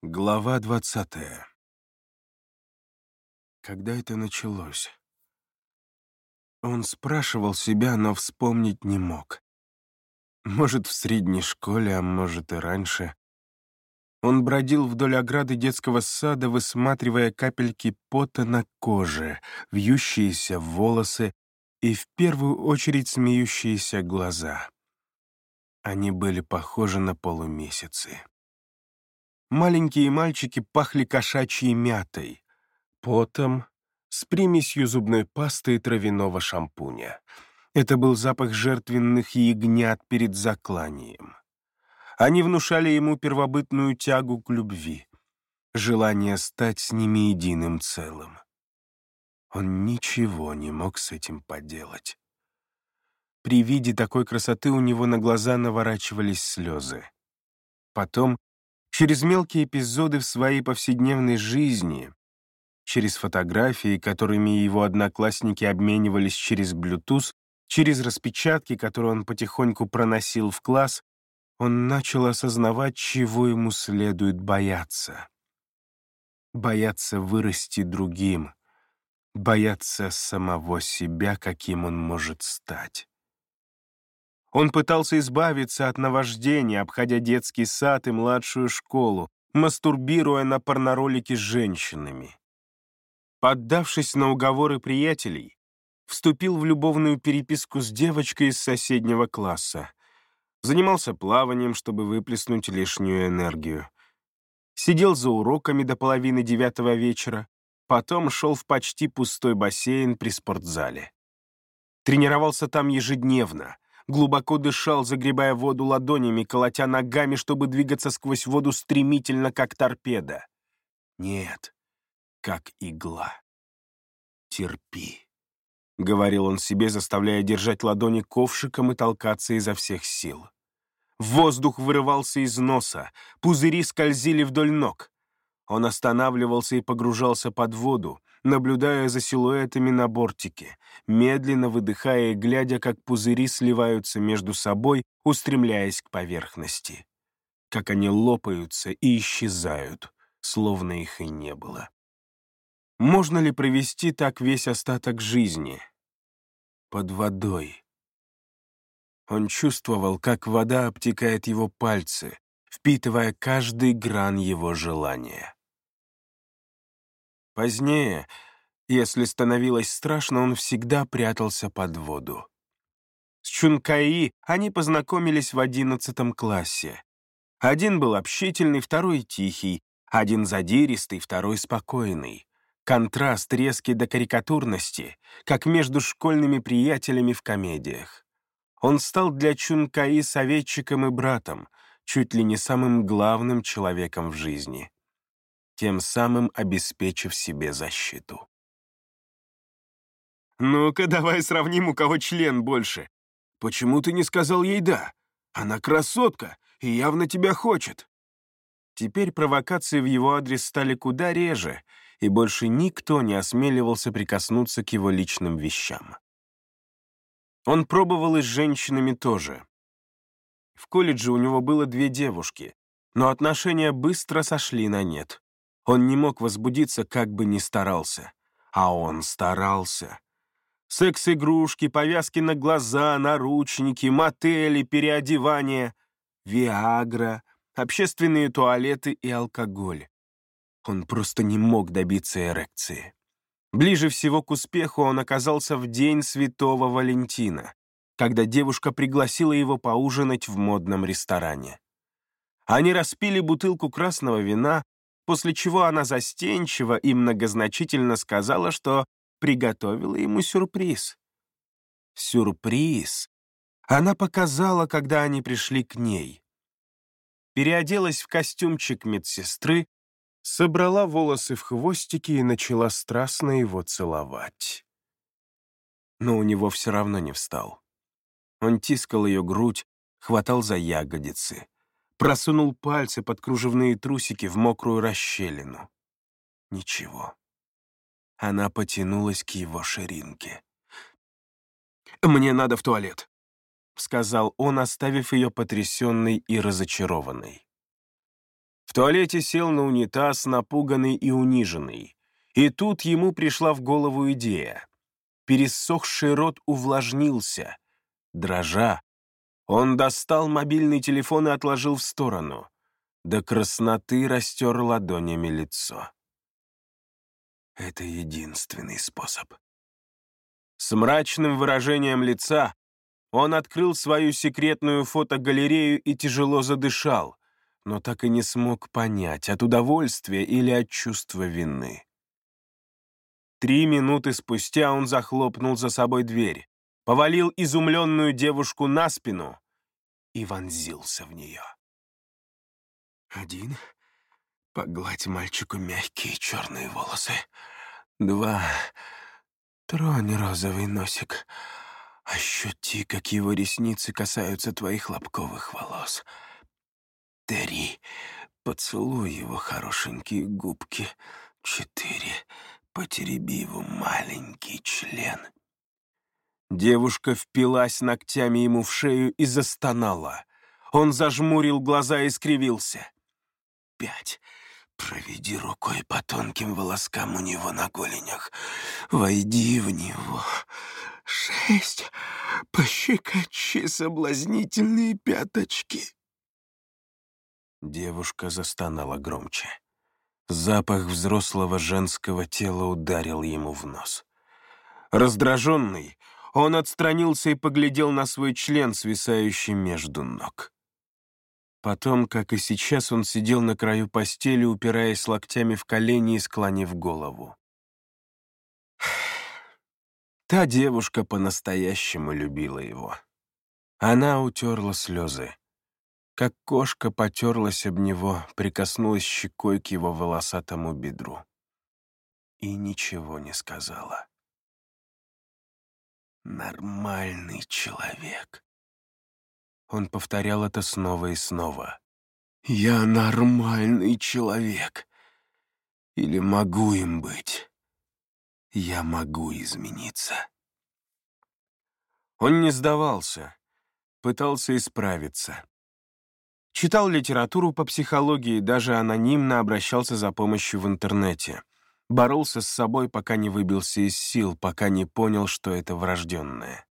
Глава двадцатая. Когда это началось? Он спрашивал себя, но вспомнить не мог. Может, в средней школе, а может и раньше. Он бродил вдоль ограды детского сада, высматривая капельки пота на коже, вьющиеся волосы и в первую очередь смеющиеся глаза. Они были похожи на полумесяцы. Маленькие мальчики пахли кошачьей мятой, потом, с примесью зубной пасты и травяного шампуня. Это был запах жертвенных ягнят перед закланием. Они внушали ему первобытную тягу к любви, желание стать с ними единым целым. Он ничего не мог с этим поделать. При виде такой красоты у него на глаза наворачивались слезы. Потом через мелкие эпизоды в своей повседневной жизни, через фотографии, которыми его одноклассники обменивались через Bluetooth, через распечатки, которые он потихоньку проносил в класс, он начал осознавать, чего ему следует бояться. Бояться вырасти другим, бояться самого себя, каким он может стать. Он пытался избавиться от наваждения, обходя детский сад и младшую школу, мастурбируя на порноролики с женщинами. Поддавшись на уговоры приятелей, вступил в любовную переписку с девочкой из соседнего класса. Занимался плаванием, чтобы выплеснуть лишнюю энергию. Сидел за уроками до половины девятого вечера, потом шел в почти пустой бассейн при спортзале. Тренировался там ежедневно — глубоко дышал, загребая воду ладонями, колотя ногами, чтобы двигаться сквозь воду стремительно, как торпеда. Нет, как игла. Терпи, — говорил он себе, заставляя держать ладони ковшиком и толкаться изо всех сил. Воздух вырывался из носа, пузыри скользили вдоль ног. Он останавливался и погружался под воду, наблюдая за силуэтами на бортике, медленно выдыхая и глядя, как пузыри сливаются между собой, устремляясь к поверхности. Как они лопаются и исчезают, словно их и не было. Можно ли провести так весь остаток жизни? Под водой. Он чувствовал, как вода обтекает его пальцы, впитывая каждый гран его желания. Позднее, если становилось страшно, он всегда прятался под воду. С Чункаи они познакомились в одиннадцатом классе. Один был общительный, второй тихий, один задиристый, второй спокойный. Контраст резкий до карикатурности, как между школьными приятелями в комедиях. Он стал для Чункаи советчиком и братом, чуть ли не самым главным человеком в жизни тем самым обеспечив себе защиту. «Ну-ка, давай сравним, у кого член больше. Почему ты не сказал ей «да»? Она красотка и явно тебя хочет». Теперь провокации в его адрес стали куда реже, и больше никто не осмеливался прикоснуться к его личным вещам. Он пробовал и с женщинами тоже. В колледже у него было две девушки, но отношения быстро сошли на нет. Он не мог возбудиться, как бы ни старался. А он старался. Секс-игрушки, повязки на глаза, наручники, мотели, переодевание, виагра, общественные туалеты и алкоголь. Он просто не мог добиться эрекции. Ближе всего к успеху он оказался в день Святого Валентина, когда девушка пригласила его поужинать в модном ресторане. Они распили бутылку красного вина, после чего она застенчиво и многозначительно сказала, что приготовила ему сюрприз. Сюрприз она показала, когда они пришли к ней. Переоделась в костюмчик медсестры, собрала волосы в хвостики и начала страстно его целовать. Но у него все равно не встал. Он тискал ее грудь, хватал за ягодицы просунул пальцы под кружевные трусики в мокрую расщелину. Ничего. Она потянулась к его ширинке. «Мне надо в туалет», — сказал он, оставив ее потрясенной и разочарованной. В туалете сел на унитаз, напуганный и униженный. И тут ему пришла в голову идея. Пересохший рот увлажнился. Дрожа, он достал мобильный телефон и отложил в сторону. До красноты растер ладонями лицо. Это единственный способ. С мрачным выражением лица он открыл свою секретную фотогалерею и тяжело задышал, но так и не смог понять, от удовольствия или от чувства вины. Три минуты спустя он захлопнул за собой дверь, повалил изумленную девушку на спину и вонзился в нее. Один — погладь мальчику мягкие черные волосы. Два — тронь розовый носик. Ощути, как его ресницы касаются твоих лобковых волос. Три — поцелуй его хорошенькие губки. Четыре — потереби его маленький член. Девушка впилась ногтями ему в шею и застонала. Он зажмурил глаза и скривился. Пять. Проведи рукой по тонким волоскам у него на голенях. Войди в него. Шесть. Пощекочи соблазнительные пяточки. Девушка застонала громче. Запах взрослого женского тела ударил ему в нос. Раздраженный, он отстранился и поглядел на свой член, свисающий между ног. Потом, как и сейчас, он сидел на краю постели, упираясь локтями в колени и склонив голову. Та девушка по-настоящему любила его. Она утерла слезы. Как кошка потерлась об него, прикоснулась щекой к его волосатому бедру. И ничего не сказала. Нормальный человек. Он повторял это снова и снова. «Я нормальный человек. Или могу им быть. Я могу измениться». Он не сдавался, пытался исправиться. Читал литературу по психологии, даже анонимно обращался за помощью в интернете. Боролся с собой, пока не выбился из сил, пока не понял, что это врожденное.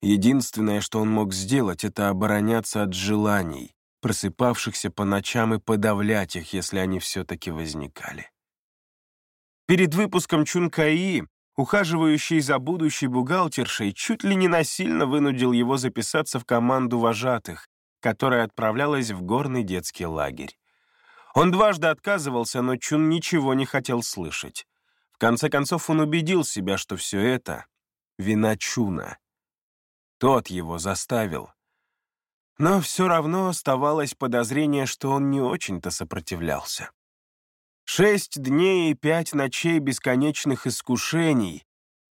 Единственное, что он мог сделать, это обороняться от желаний, просыпавшихся по ночам и подавлять их, если они все-таки возникали. Перед выпуском Чункаи, ухаживающий за будущей бухгалтершей, чуть ли не насильно вынудил его записаться в команду вожатых, которая отправлялась в горный детский лагерь. Он дважды отказывался, но Чун ничего не хотел слышать. В конце концов он убедил себя, что все это — вина Чуна. Тот его заставил. Но все равно оставалось подозрение, что он не очень-то сопротивлялся. Шесть дней и пять ночей бесконечных искушений,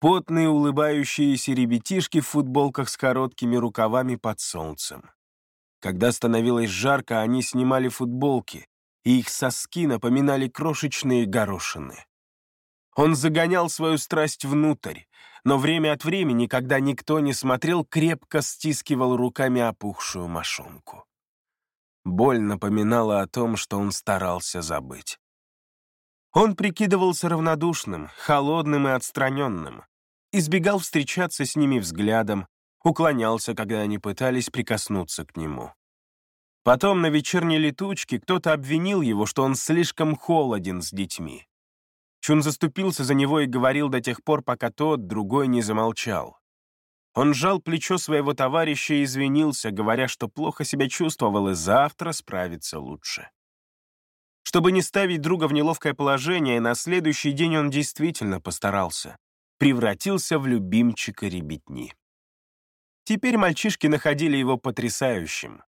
потные улыбающиеся ребятишки в футболках с короткими рукавами под солнцем. Когда становилось жарко, они снимали футболки, и их соски напоминали крошечные горошины. Он загонял свою страсть внутрь, но время от времени, когда никто не смотрел, крепко стискивал руками опухшую мошонку. Боль напоминала о том, что он старался забыть. Он прикидывался равнодушным, холодным и отстраненным, избегал встречаться с ними взглядом, уклонялся, когда они пытались прикоснуться к нему. Потом на вечерней летучке кто-то обвинил его, что он слишком холоден с детьми. Чун заступился за него и говорил до тех пор, пока тот, другой, не замолчал. Он сжал плечо своего товарища и извинился, говоря, что плохо себя чувствовал и завтра справится лучше. Чтобы не ставить друга в неловкое положение, на следующий день он действительно постарался. Превратился в любимчика ребятни. Теперь мальчишки находили его потрясающим.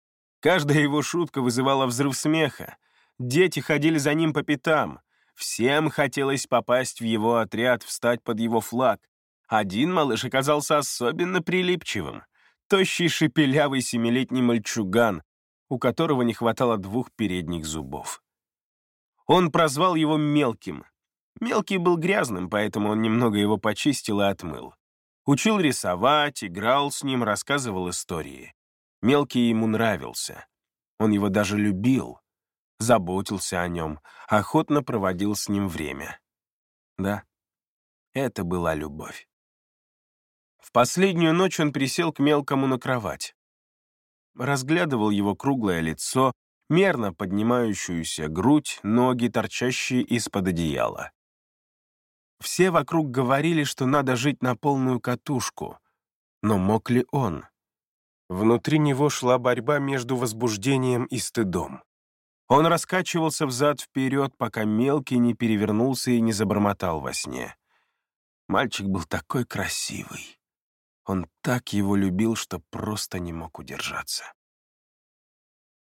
Каждая его шутка вызывала взрыв смеха. Дети ходили за ним по пятам — Всем хотелось попасть в его отряд, встать под его флаг. Один малыш оказался особенно прилипчивым. Тощий шепелявый семилетний мальчуган, у которого не хватало двух передних зубов. Он прозвал его Мелким. Мелкий был грязным, поэтому он немного его почистил и отмыл. Учил рисовать, играл с ним, рассказывал истории. Мелкий ему нравился. Он его даже любил. заботился о нем, охотно проводил с ним время. Да, это была любовь. В последнюю ночь он присел к мелкому на кровать. Разглядывал его круглое лицо, мерно поднимающуюся грудь, ноги, торчащие из-под одеяла. Все вокруг говорили, что надо жить на полную катушку. Но мог ли он? Внутри него шла борьба между возбуждением и стыдом. Он раскачивался взад-вперед, пока мелкий не перевернулся и не забормотал во сне. Мальчик был такой красивый. Он так его любил, что просто не мог удержаться.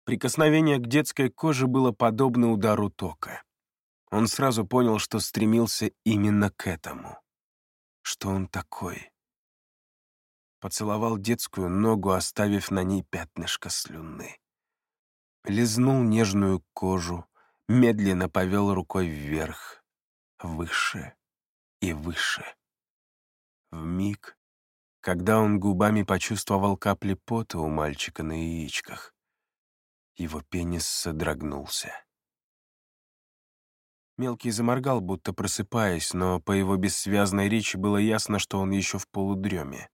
Прикосновение к детской коже было подобно удару тока. Он сразу понял, что стремился именно к этому. Что он такой? Поцеловал детскую ногу, оставив на ней пятнышко слюны. Лизнул нежную кожу, медленно повел рукой вверх, выше и выше. В миг, когда он губами почувствовал капли пота у мальчика на яичках, его пенис содрогнулся. Мелкий заморгал, будто просыпаясь, но по его бессвязной речи было ясно, что он еще в полудреме.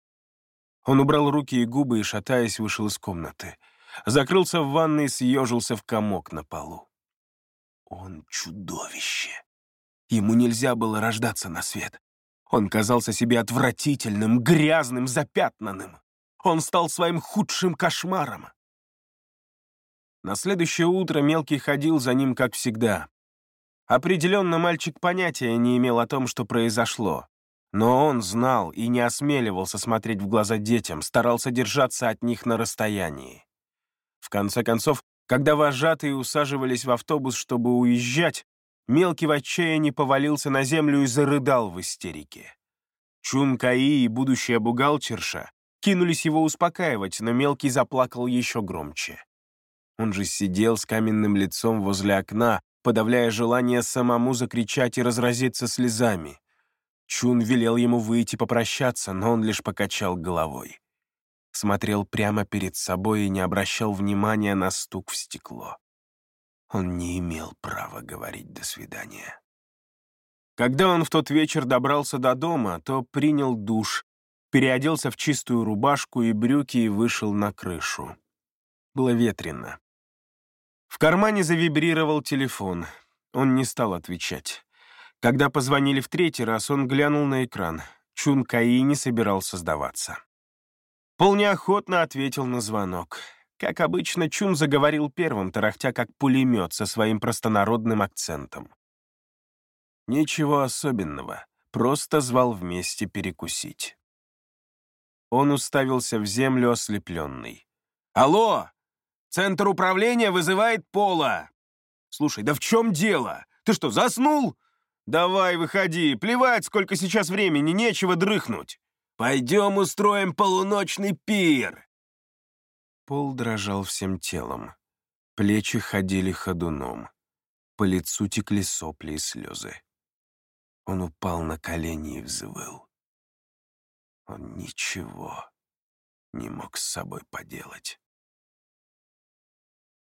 Он убрал руки и губы и, шатаясь, вышел из комнаты. Закрылся в ванной и съежился в комок на полу. Он чудовище. Ему нельзя было рождаться на свет. Он казался себе отвратительным, грязным, запятнанным. Он стал своим худшим кошмаром. На следующее утро Мелкий ходил за ним, как всегда. Определенно мальчик понятия не имел о том, что произошло. Но он знал и не осмеливался смотреть в глаза детям, старался держаться от них на расстоянии. В конце концов, когда вожатые усаживались в автобус, чтобы уезжать, Мелкий в отчаянии повалился на землю и зарыдал в истерике. Чун Каи и будущая бухгалтерша кинулись его успокаивать, но Мелкий заплакал еще громче. Он же сидел с каменным лицом возле окна, подавляя желание самому закричать и разразиться слезами. Чун велел ему выйти попрощаться, но он лишь покачал головой. Смотрел прямо перед собой и не обращал внимания на стук в стекло. Он не имел права говорить «до свидания». Когда он в тот вечер добрался до дома, то принял душ, переоделся в чистую рубашку и брюки и вышел на крышу. Было ветрено. В кармане завибрировал телефон. Он не стал отвечать. Когда позвонили в третий раз, он глянул на экран. Чун Каи не собирался сдаваться. Пол неохотно ответил на звонок. Как обычно, Чун заговорил первым, тарахтя как пулемет со своим простонародным акцентом. Ничего особенного, просто звал вместе перекусить. Он уставился в землю ослепленный. «Алло! Центр управления вызывает Пола!» «Слушай, да в чем дело? Ты что, заснул?» «Давай, выходи, плевать, сколько сейчас времени, нечего дрыхнуть. Пойдем устроим полуночный пир!» Пол дрожал всем телом. Плечи ходили ходуном. По лицу текли сопли и слезы. Он упал на колени и взвыл. Он ничего не мог с собой поделать.